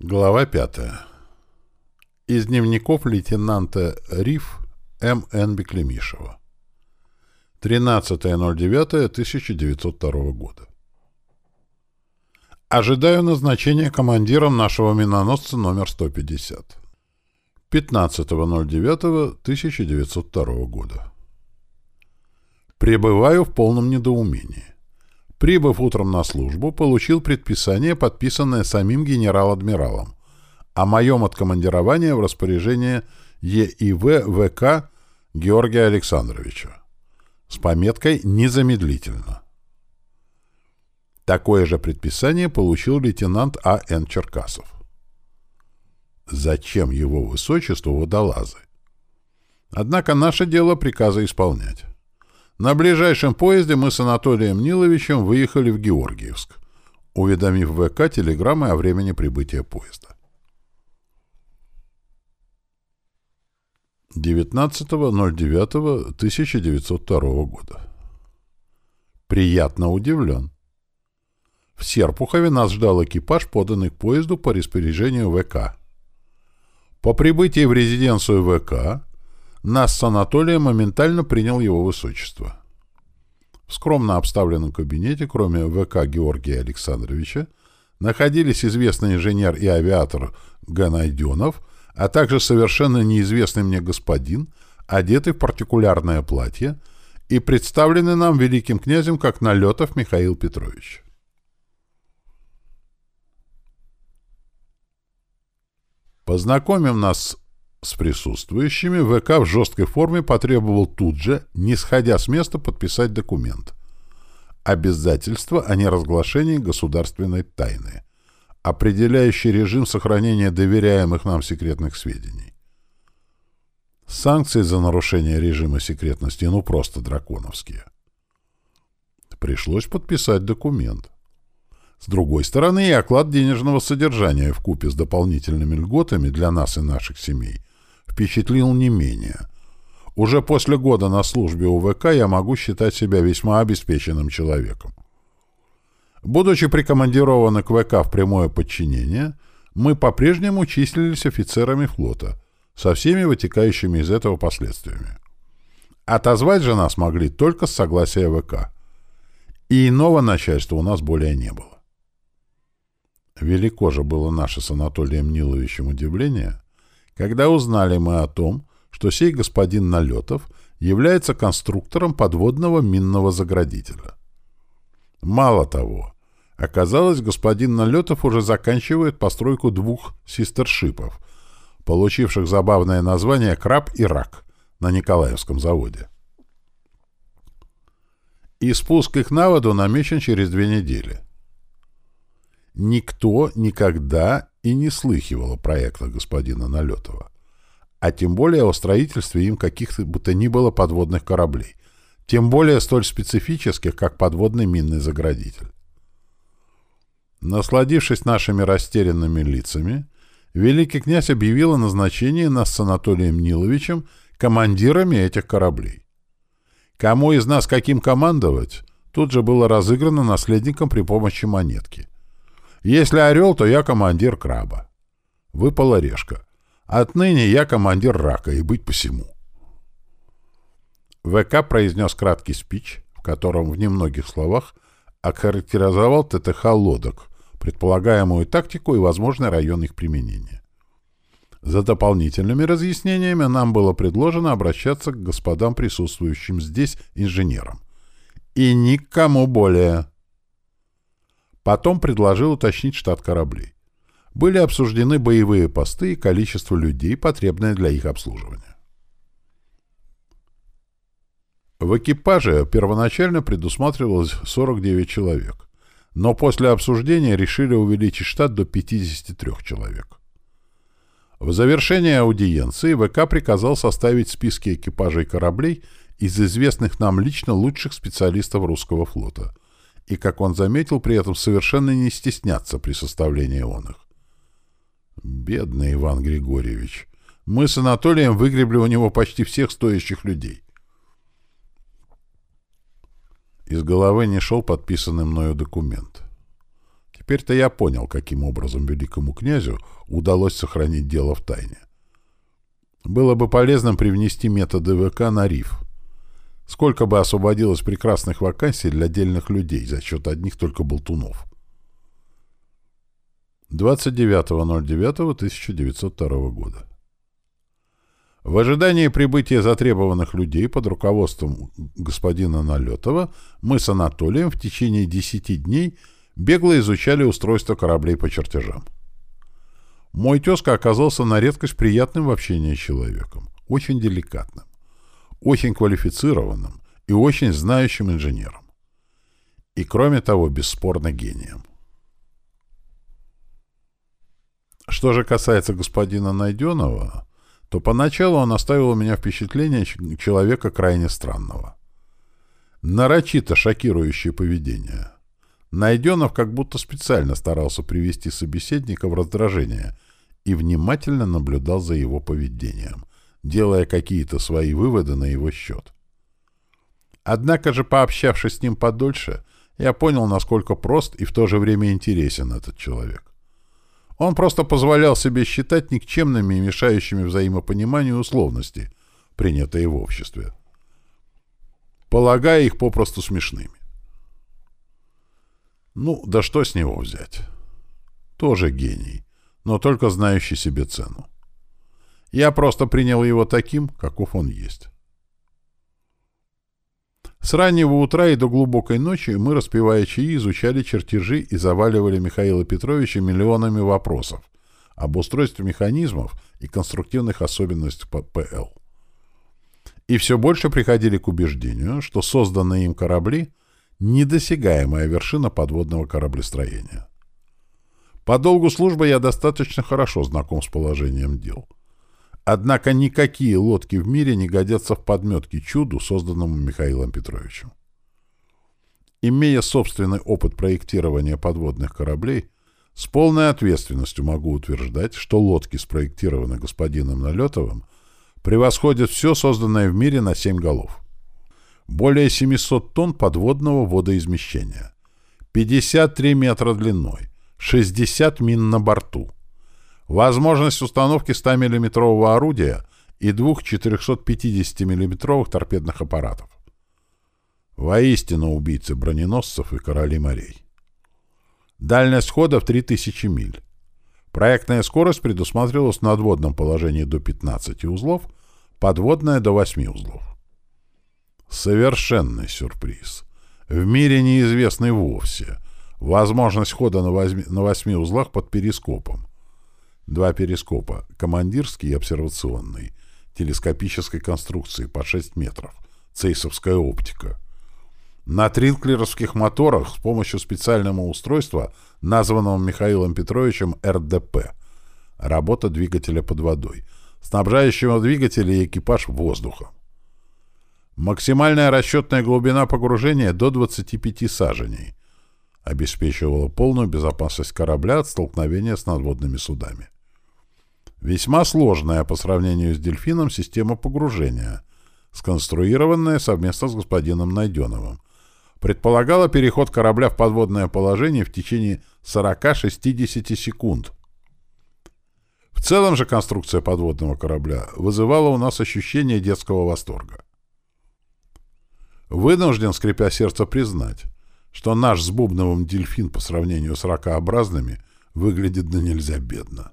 Глава 5. Из дневников лейтенанта РИФ М.Н. Беклемишева. 13.09.1902 года. Ожидаю назначения командиром нашего миноносца номер 150. 15.09.1902 года. Пребываю в полном недоумении. Прибыв утром на службу, получил предписание, подписанное самим генерал-адмиралом, о моем откомандировании в распоряжение ЕИВ ВК Георгия Александровича с пометкой «Незамедлительно». Такое же предписание получил лейтенант А.Н. Черкасов. Зачем его высочеству водолазы? Однако наше дело приказа исполнять. На ближайшем поезде мы с Анатолием Ниловичем выехали в Георгиевск, уведомив ВК телеграммой о времени прибытия поезда. 19.09.1902 года. Приятно удивлен. В Серпухове нас ждал экипаж, поданный к поезду по распоряжению ВК. По прибытии в резиденцию ВК нас с Анатолием моментально принял его высочество. В скромно обставленном кабинете, кроме ВК Георгия Александровича, находились известный инженер и авиатор Г. Найденов, а также совершенно неизвестный мне господин, одетый в партикулярное платье и представленный нам великим князем как Налетов Михаил Петрович. Познакомим нас с присутствующими ВК в жесткой форме потребовал тут же, не сходя с места, подписать документ. Обязательство о неразглашении государственной тайны, определяющий режим сохранения доверяемых нам секретных сведений. Санкции за нарушение режима секретности ну просто драконовские. Пришлось подписать документ. С другой стороны, и оклад денежного содержания в купе с дополнительными льготами для нас и наших семей впечатлил не менее. Уже после года на службе у ВК я могу считать себя весьма обеспеченным человеком. Будучи прикомандированы к ВК в прямое подчинение, мы по-прежнему числились офицерами флота, со всеми вытекающими из этого последствиями. Отозвать же нас могли только с согласия ВК. И иного начальства у нас более не было. Велико же было наше с Анатолием Ниловичем удивление, когда узнали мы о том, что сей господин Налетов является конструктором подводного минного заградителя. Мало того, оказалось, господин Налетов уже заканчивает постройку двух систершипов, получивших забавное название «Краб» и «Рак» на Николаевском заводе. И спуск их на воду намечен через две недели. Никто никогда и не слыхивал о проектах господина Налетова, а тем более о строительстве им каких-то бы то ни было подводных кораблей, тем более столь специфических, как подводный минный заградитель. Насладившись нашими растерянными лицами, великий князь объявил о назначении нас с Анатолием Ниловичем командирами этих кораблей. Кому из нас каким командовать, тут же было разыграно наследником при помощи монетки — если орел, то я командир краба. Выпала решка. Отныне я командир рака, и быть посему. ВК произнес краткий спич, в котором в немногих словах охарактеризовал ТТХ лодок, предполагаемую тактику и возможный район их применения. За дополнительными разъяснениями нам было предложено обращаться к господам присутствующим здесь инженерам. И никому более. Потом предложил уточнить штат кораблей. Были обсуждены боевые посты и количество людей, потребное для их обслуживания. В экипаже первоначально предусматривалось 49 человек, но после обсуждения решили увеличить штат до 53 человек. В завершении аудиенции ВК приказал составить списки экипажей кораблей из известных нам лично лучших специалистов русского флота – и, как он заметил, при этом совершенно не стесняться при составлении он их. Бедный Иван Григорьевич. Мы с Анатолием выгребли у него почти всех стоящих людей. Из головы не шел подписанный мною документ. Теперь-то я понял, каким образом великому князю удалось сохранить дело в тайне. Было бы полезным привнести методы ВК на РИФ. Сколько бы освободилось прекрасных вакансий для отдельных людей за счет одних только болтунов. 29.09.1902 года. В ожидании прибытия затребованных людей под руководством господина Налетова мы с Анатолием в течение 10 дней бегло изучали устройство кораблей по чертежам. Мой тезка оказался на редкость приятным в общении человеком, очень деликатным, очень квалифицированным и очень знающим инженером. И, кроме того, бесспорно гением. Что же касается господина Найденова, то поначалу он оставил у меня впечатление человека крайне странного. Нарочито шокирующее поведение. Найденов как будто специально старался привести собеседника в раздражение и внимательно наблюдал за его поведением, делая какие-то свои выводы на его счет. Однако же, пообщавшись с ним подольше, я понял, насколько прост и в то же время интересен этот человек. Он просто позволял себе считать никчемными и мешающими взаимопониманию условности, принятые в обществе, полагая их попросту смешными. Ну, да что с него взять? Тоже гений, но только знающий себе цену. Я просто принял его таким, каков он есть. С раннего утра и до глубокой ночи мы, распевая чаи, изучали чертежи и заваливали Михаила Петровича миллионами вопросов об устройстве механизмов и конструктивных особенностях ПЛ. И все больше приходили к убеждению, что созданные им корабли — недосягаемая вершина подводного кораблестроения. По долгу службы я достаточно хорошо знаком с положением дел — Однако никакие лодки в мире не годятся в подметке чуду, созданному Михаилом Петровичем. Имея собственный опыт проектирования подводных кораблей, с полной ответственностью могу утверждать, что лодки, спроектированные господином Налетовым, превосходят все созданное в мире на 7 голов. Более 700 тонн подводного водоизмещения, 53 метра длиной, 60 мин на борту – Возможность установки 100 миллиметрового орудия и двух 450 миллиметровых торпедных аппаратов. Воистину убийцы броненосцев и короли морей. Дальность хода в 3000 миль. Проектная скорость предусматривалась в надводном положении до 15 узлов, подводная до 8 узлов. Совершенный сюрприз. В мире неизвестный вовсе. Возможность хода на 8, на 8 узлах под перископом. Два перископа, командирский и обсервационный, телескопической конструкции по 6 метров, цейсовская оптика. На тринклеровских моторах с помощью специального устройства, названного Михаилом Петровичем РДП, работа двигателя под водой, снабжающего двигатель и экипаж воздухом. Максимальная расчетная глубина погружения до 25 саженей обеспечивала полную безопасность корабля от столкновения с надводными судами. Весьма сложная по сравнению с «Дельфином» система погружения, сконструированная совместно с господином Найденовым. Предполагала переход корабля в подводное положение в течение 40-60 секунд. В целом же конструкция подводного корабля вызывала у нас ощущение детского восторга. Вынужден, скрипя сердце, признать, что наш с Бубновым дельфин по сравнению с ракообразными выглядит да нельзя бедно.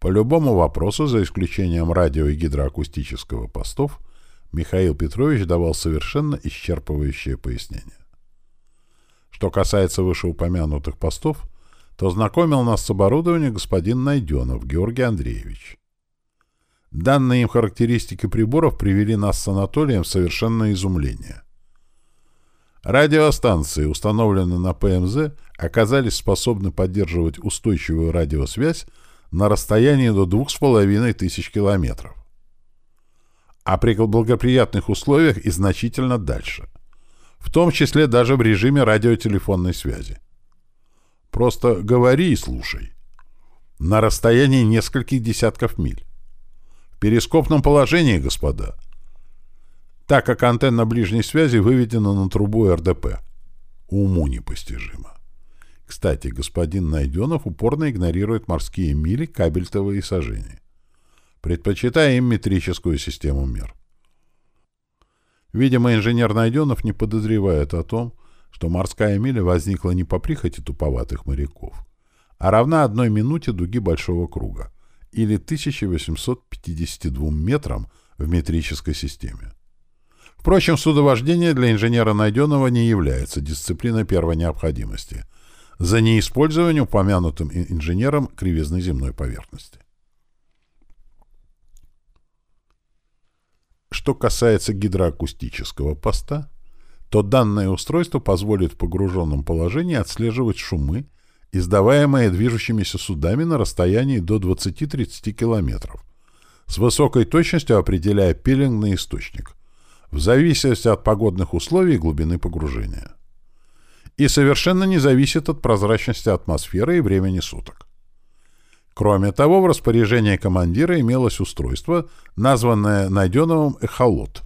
По любому вопросу, за исключением радио и гидроакустического постов, Михаил Петрович давал совершенно исчерпывающее пояснение. Что касается вышеупомянутых постов, то знакомил нас с оборудованием господин Найденов Георгий Андреевич. Данные им характеристики приборов привели нас с Анатолием в совершенное изумление. Радиостанции, установленные на ПМЗ, оказались способны поддерживать устойчивую радиосвязь на расстоянии до двух с половиной тысяч километров. А при благоприятных условиях и значительно дальше. В том числе даже в режиме радиотелефонной связи. Просто говори и слушай. На расстоянии нескольких десятков миль. В перископном положении, господа. Так как антенна ближней связи выведена на трубу РДП. Уму непостижимо. Кстати, господин Найденов упорно игнорирует морские мили, кабельтовые сажения, предпочитая им метрическую систему мер. Видимо, инженер Найденов не подозревает о том, что морская миля возникла не по прихоти туповатых моряков, а равна одной минуте дуги большого круга, или 1852 метрам в метрической системе. Впрочем, судовождение для инженера Найденова не является дисциплиной первой необходимости за неиспользование упомянутым инженером кривизны земной поверхности. Что касается гидроакустического поста, то данное устройство позволит в погруженном положении отслеживать шумы, издаваемые движущимися судами на расстоянии до 20-30 км, с высокой точностью определяя пилингный источник, в зависимости от погодных условий и глубины погружения. И совершенно не зависит от прозрачности атмосферы и времени суток. Кроме того, в распоряжении командира имелось устройство, названное Найденовым «Эхолот»,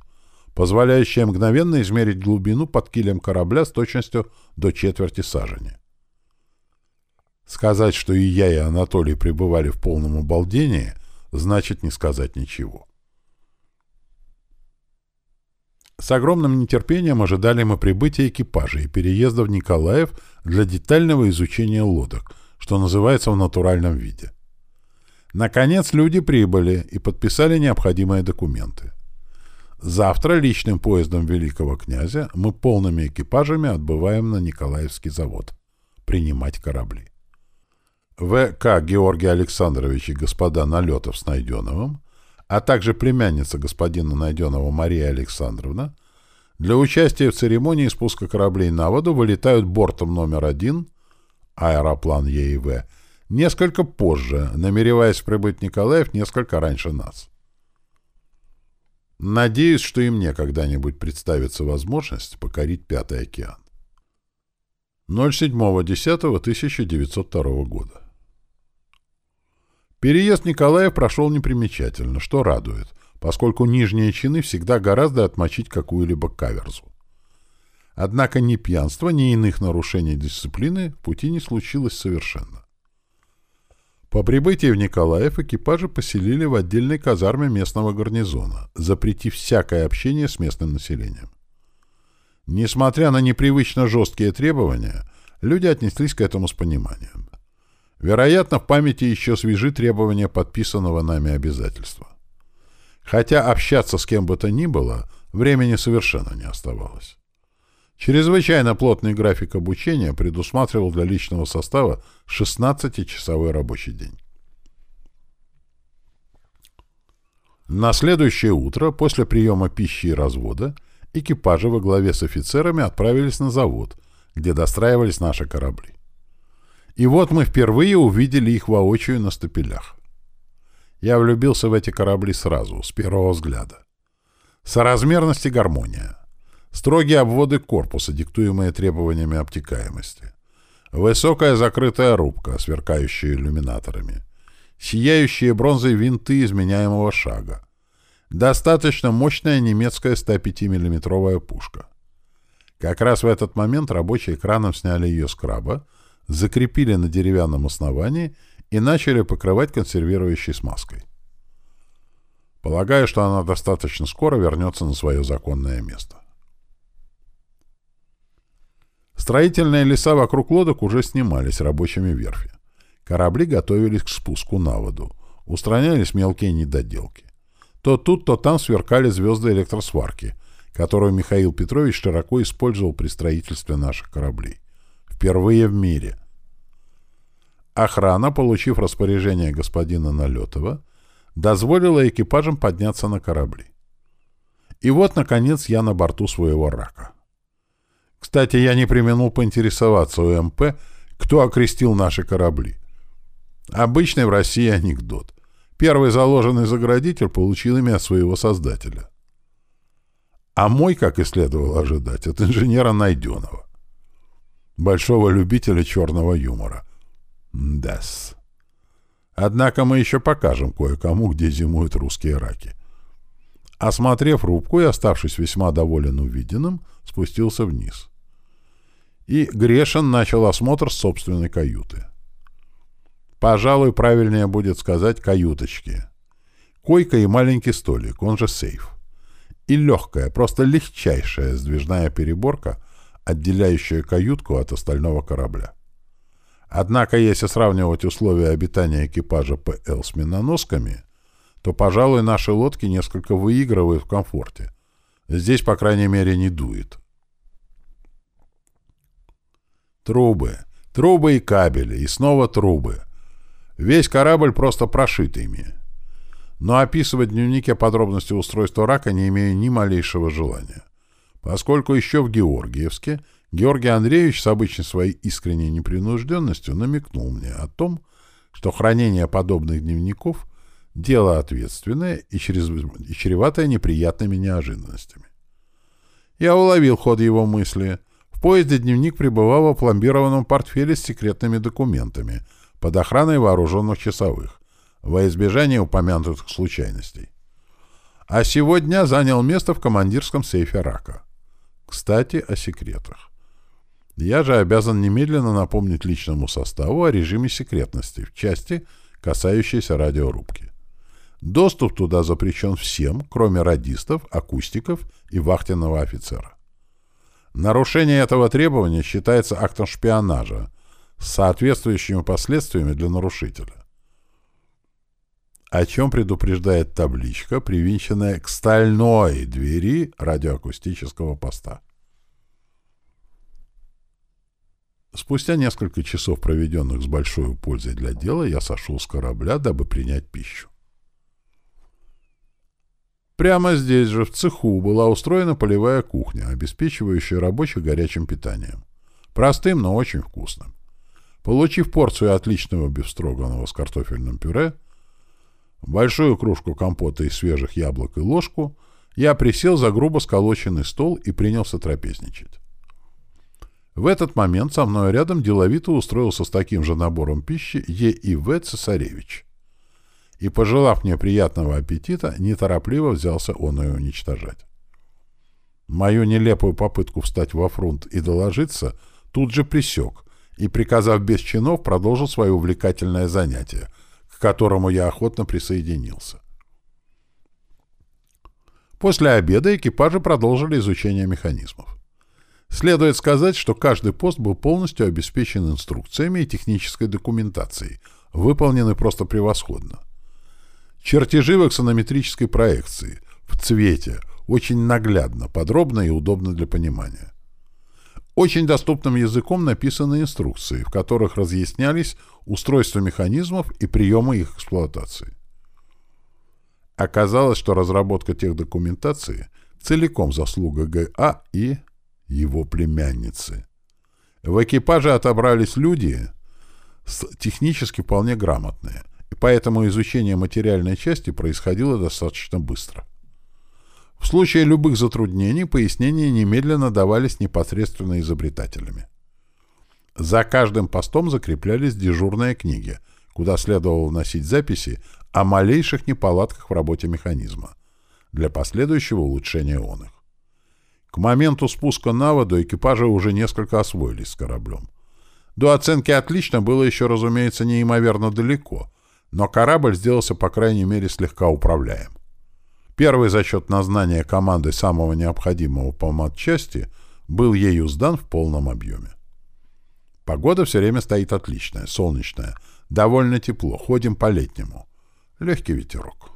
позволяющее мгновенно измерить глубину под килем корабля с точностью до четверти сажени. Сказать, что и я, и Анатолий пребывали в полном обалдении, значит не сказать ничего. С огромным нетерпением ожидали мы прибытия экипажа и переезда в Николаев для детального изучения лодок, что называется в натуральном виде. Наконец люди прибыли и подписали необходимые документы. Завтра личным поездом великого князя мы полными экипажами отбываем на Николаевский завод принимать корабли. В.К. Георгий Александрович и господа Налетов с Найденовым а также племянница господина Найденова Мария Александровна, для участия в церемонии спуска кораблей на воду вылетают бортом номер один, аэроплан ЕИВ, несколько позже, намереваясь прибыть Николаев несколько раньше нас. Надеюсь, что и мне когда-нибудь представится возможность покорить Пятый океан. 07.10.1902 года. Переезд Николаев прошел непримечательно, что радует, поскольку нижние чины всегда гораздо отмочить какую-либо каверзу. Однако ни пьянства, ни иных нарушений дисциплины в пути не случилось совершенно. По прибытии в Николаев экипажи поселили в отдельной казарме местного гарнизона, запретив всякое общение с местным населением. Несмотря на непривычно жесткие требования, люди отнеслись к этому с пониманием. Вероятно, в памяти еще свежи требования подписанного нами обязательства. Хотя общаться с кем бы то ни было, времени совершенно не оставалось. Чрезвычайно плотный график обучения предусматривал для личного состава 16-часовой рабочий день. На следующее утро, после приема пищи и развода, экипажи во главе с офицерами отправились на завод, где достраивались наши корабли. И вот мы впервые увидели их воочию на стапелях. Я влюбился в эти корабли сразу, с первого взгляда. Соразмерность и гармония. Строгие обводы корпуса, диктуемые требованиями обтекаемости. Высокая закрытая рубка, сверкающая иллюминаторами. Сияющие бронзой винты изменяемого шага. Достаточно мощная немецкая 105 миллиметровая пушка. Как раз в этот момент рабочие краном сняли ее с краба, закрепили на деревянном основании и начали покрывать консервирующей смазкой. Полагаю, что она достаточно скоро вернется на свое законное место. Строительные леса вокруг лодок уже снимались рабочими верфи. Корабли готовились к спуску на воду. Устранялись мелкие недоделки. То тут, то там сверкали звезды электросварки, которую Михаил Петрович широко использовал при строительстве наших кораблей. Впервые в мире. Охрана, получив распоряжение господина Налетова, дозволила экипажам подняться на корабли. И вот, наконец, я на борту своего рака. Кстати, я не применил поинтересоваться у МП, кто окрестил наши корабли. Обычный в России анекдот. Первый заложенный заградитель получил имя своего создателя. А мой, как и следовало ожидать, от инженера Найденова большого любителя черного юмора. Дас. Однако мы еще покажем кое-кому, где зимуют русские раки. Осмотрев рубку и оставшись весьма доволен увиденным, спустился вниз. И Грешин начал осмотр собственной каюты. Пожалуй, правильнее будет сказать «каюточки». Койка и маленький столик, он же сейф. И легкая, просто легчайшая сдвижная переборка, отделяющая каютку от остального корабля. Однако, если сравнивать условия обитания экипажа ПЛ с миноносками, то, пожалуй, наши лодки несколько выигрывают в комфорте. Здесь, по крайней мере, не дует. Трубы. Трубы и кабели. И снова трубы. Весь корабль просто прошит ими. Но описывать в дневнике подробности устройства рака не имею ни малейшего желания. Поскольку еще в Георгиевске Георгий Андреевич с обычной своей искренней непринужденностью намекнул мне о том, что хранение подобных дневников — дело ответственное и, через... и чреватое неприятными неожиданностями. Я уловил ход его мысли. В поезде дневник пребывал в пломбированном портфеле с секретными документами под охраной вооруженных часовых, во избежание упомянутых случайностей. А сегодня занял место в командирском сейфе «Рака». Кстати, о секретах. Я же обязан немедленно напомнить личному составу о режиме секретности в части, касающейся радиорубки. Доступ туда запрещен всем, кроме радистов, акустиков и вахтенного офицера. Нарушение этого требования считается актом шпионажа с соответствующими последствиями для нарушителя. О чем предупреждает табличка, привинченная к стальной двери радиоакустического поста. Спустя несколько часов, проведенных с большой пользой для дела, я сошел с корабля, дабы принять пищу. Прямо здесь же, в цеху, была устроена полевая кухня, обеспечивающая рабочих горячим питанием. Простым, но очень вкусным. Получив порцию отличного бифстроганного с картофельным пюре, большую кружку компота из свежих яблок и ложку, я присел за грубо сколоченный стол и принялся трапезничать. В этот момент со мной рядом деловито устроился с таким же набором пищи Е.И.В. Цесаревич. И, пожелав мне приятного аппетита, неторопливо взялся он ее уничтожать. Мою нелепую попытку встать во фронт и доложиться тут же присек и, приказав без чинов, продолжил свое увлекательное занятие, к которому я охотно присоединился. После обеда экипажи продолжили изучение механизмов. Следует сказать, что каждый пост был полностью обеспечен инструкциями и технической документацией, выполнены просто превосходно. Чертежи в эксонометрической проекции, в цвете, очень наглядно, подробно и удобно для понимания. Очень доступным языком написаны инструкции, в которых разъяснялись устройство механизмов и приемы их эксплуатации. Оказалось, что разработка тех документации целиком заслуга ГА и его племянницы. В экипаже отобрались люди технически вполне грамотные, и поэтому изучение материальной части происходило достаточно быстро. В случае любых затруднений пояснения немедленно давались непосредственно изобретателями. За каждым постом закреплялись дежурные книги, куда следовало вносить записи о малейших неполадках в работе механизма для последующего улучшения он их. К моменту спуска на воду экипажи уже несколько освоились с кораблем. До оценки «отлично» было еще, разумеется, неимоверно далеко, но корабль сделался, по крайней мере, слегка управляем. Первый зачет на знание команды самого необходимого по матчасти был ею сдан в полном объеме. Погода все время стоит отличная, солнечная, довольно тепло, ходим по-летнему. Легкий ветерок.